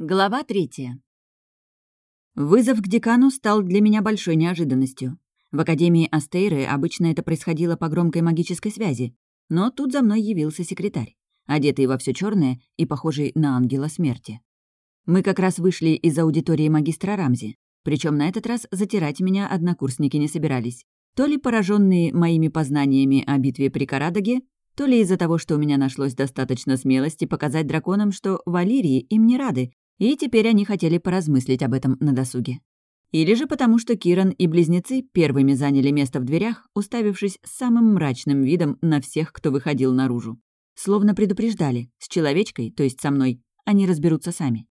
Глава третья. Вызов к декану стал для меня большой неожиданностью. В Академии Астейры обычно это происходило по громкой магической связи, но тут за мной явился секретарь, одетый во все черное и похожий на ангела смерти. Мы как раз вышли из аудитории магистра Рамзи, причем на этот раз затирать меня однокурсники не собирались, то ли пораженные моими познаниями о битве при Карадаге, то ли из-за того, что у меня нашлось достаточно смелости показать драконам, что Валерии им не рады, и теперь они хотели поразмыслить об этом на досуге. Или же потому, что Киран и близнецы первыми заняли место в дверях, уставившись самым мрачным видом на всех, кто выходил наружу. Словно предупреждали, с человечкой, то есть со мной, они разберутся сами.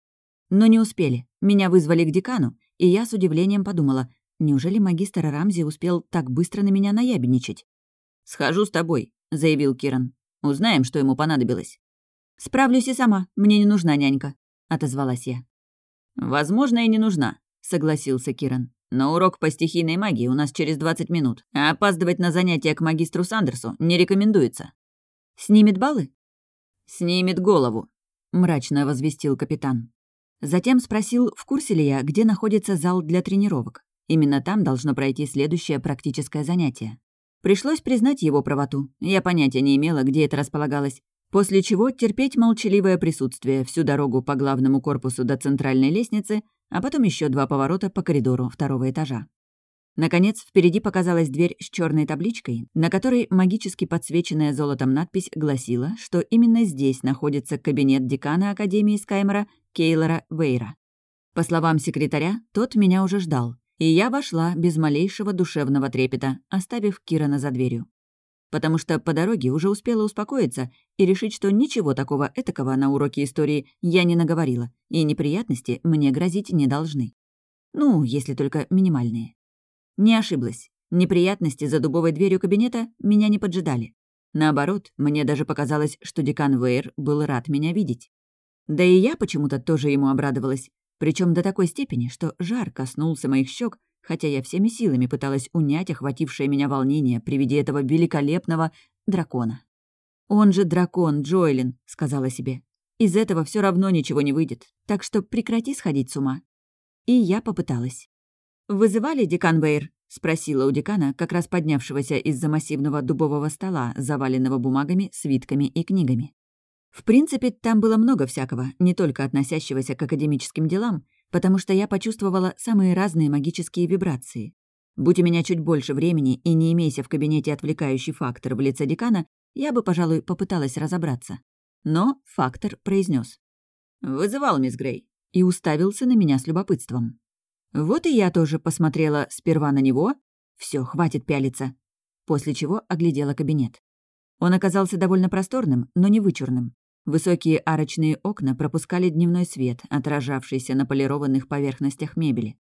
Но не успели. Меня вызвали к декану, и я с удивлением подумала, неужели магистр Рамзи успел так быстро на меня наябедничать? «Схожу с тобой», — заявил Киран. «Узнаем, что ему понадобилось». «Справлюсь и сама, мне не нужна нянька», отозвалась я. «Возможно, и не нужна», — согласился Киран. «Но урок по стихийной магии у нас через 20 минут, а опаздывать на занятия к магистру Сандерсу не рекомендуется». «Снимет баллы?» «Снимет голову», — мрачно возвестил капитан. Затем спросил, в курсе ли я, где находится зал для тренировок. Именно там должно пройти следующее практическое занятие. Пришлось признать его правоту. Я понятия не имела, где это располагалось, После чего терпеть молчаливое присутствие всю дорогу по главному корпусу до центральной лестницы, а потом еще два поворота по коридору второго этажа. Наконец, впереди показалась дверь с черной табличкой, на которой магически подсвеченная золотом надпись гласила, что именно здесь находится кабинет декана Академии Скаймера Кейлора Вейра. По словам секретаря, тот меня уже ждал, и я вошла без малейшего душевного трепета, оставив Кирана за дверью потому что по дороге уже успела успокоиться и решить, что ничего такого этакого на уроке истории я не наговорила, и неприятности мне грозить не должны. Ну, если только минимальные. Не ошиблась. Неприятности за дубовой дверью кабинета меня не поджидали. Наоборот, мне даже показалось, что декан Вейер был рад меня видеть. Да и я почему-то тоже ему обрадовалась, причем до такой степени, что жар коснулся моих щек, хотя я всеми силами пыталась унять охватившее меня волнение при виде этого великолепного дракона. «Он же дракон, Джоэлин», — сказала себе. «Из этого все равно ничего не выйдет, так что прекрати сходить с ума». И я попыталась. «Вызывали декан Вейр?» — спросила у декана, как раз поднявшегося из-за массивного дубового стола, заваленного бумагами, свитками и книгами. В принципе, там было много всякого, не только относящегося к академическим делам, потому что я почувствовала самые разные магические вибрации. Будь у меня чуть больше времени и не имейся в кабинете отвлекающий фактор в лице декана, я бы, пожалуй, попыталась разобраться. Но фактор произнес: «Вызывал, мисс Грей», и уставился на меня с любопытством. Вот и я тоже посмотрела сперва на него, все, хватит пялиться, после чего оглядела кабинет. Он оказался довольно просторным, но не вычурным. Высокие арочные окна пропускали дневной свет, отражавшийся на полированных поверхностях мебели.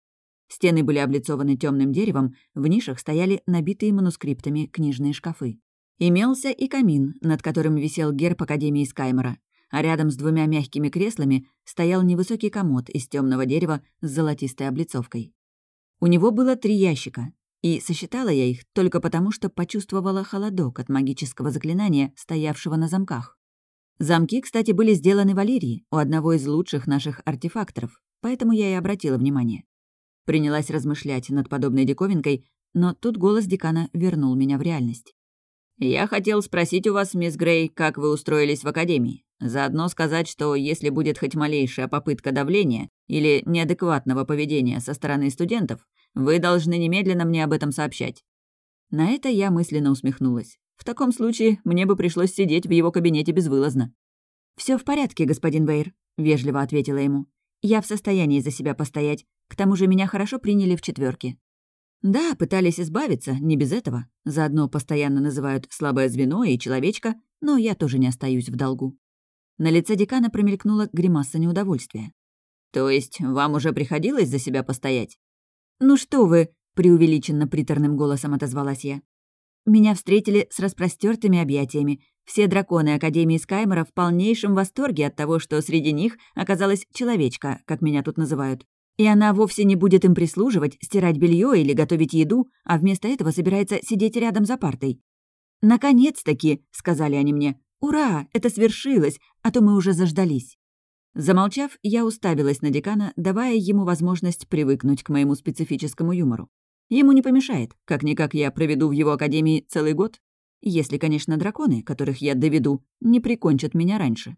Стены были облицованы темным деревом, в нишах стояли набитые манускриптами книжные шкафы. Имелся и камин, над которым висел герб Академии Скаймера, а рядом с двумя мягкими креслами стоял невысокий комод из темного дерева с золотистой облицовкой. У него было три ящика, и сосчитала я их только потому, что почувствовала холодок от магического заклинания, стоявшего на замках. Замки, кстати, были сделаны в Алирии, у одного из лучших наших артефакторов, поэтому я и обратила внимание. Принялась размышлять над подобной диковинкой, но тут голос декана вернул меня в реальность. «Я хотел спросить у вас, мисс Грей, как вы устроились в академии. Заодно сказать, что если будет хоть малейшая попытка давления или неадекватного поведения со стороны студентов, вы должны немедленно мне об этом сообщать». На это я мысленно усмехнулась. В таком случае мне бы пришлось сидеть в его кабинете безвылазно. Все в порядке, господин Вейр», — вежливо ответила ему. «Я в состоянии за себя постоять. К тому же меня хорошо приняли в четверке. Да, пытались избавиться, не без этого. Заодно постоянно называют слабое звено и человечка, но я тоже не остаюсь в долгу. На лице декана промелькнула гримаса неудовольствия. «То есть вам уже приходилось за себя постоять?» «Ну что вы!» — преувеличенно приторным голосом отозвалась я. Меня встретили с распростертыми объятиями. Все драконы Академии Скаймера в полнейшем восторге от того, что среди них оказалась человечка, как меня тут называют. И она вовсе не будет им прислуживать, стирать белье или готовить еду, а вместо этого собирается сидеть рядом за партой. «Наконец-таки», — сказали они мне, — «ура, это свершилось, а то мы уже заждались». Замолчав, я уставилась на декана, давая ему возможность привыкнуть к моему специфическому юмору. Ему не помешает, как-никак я проведу в его академии целый год. Если, конечно, драконы, которых я доведу, не прикончат меня раньше.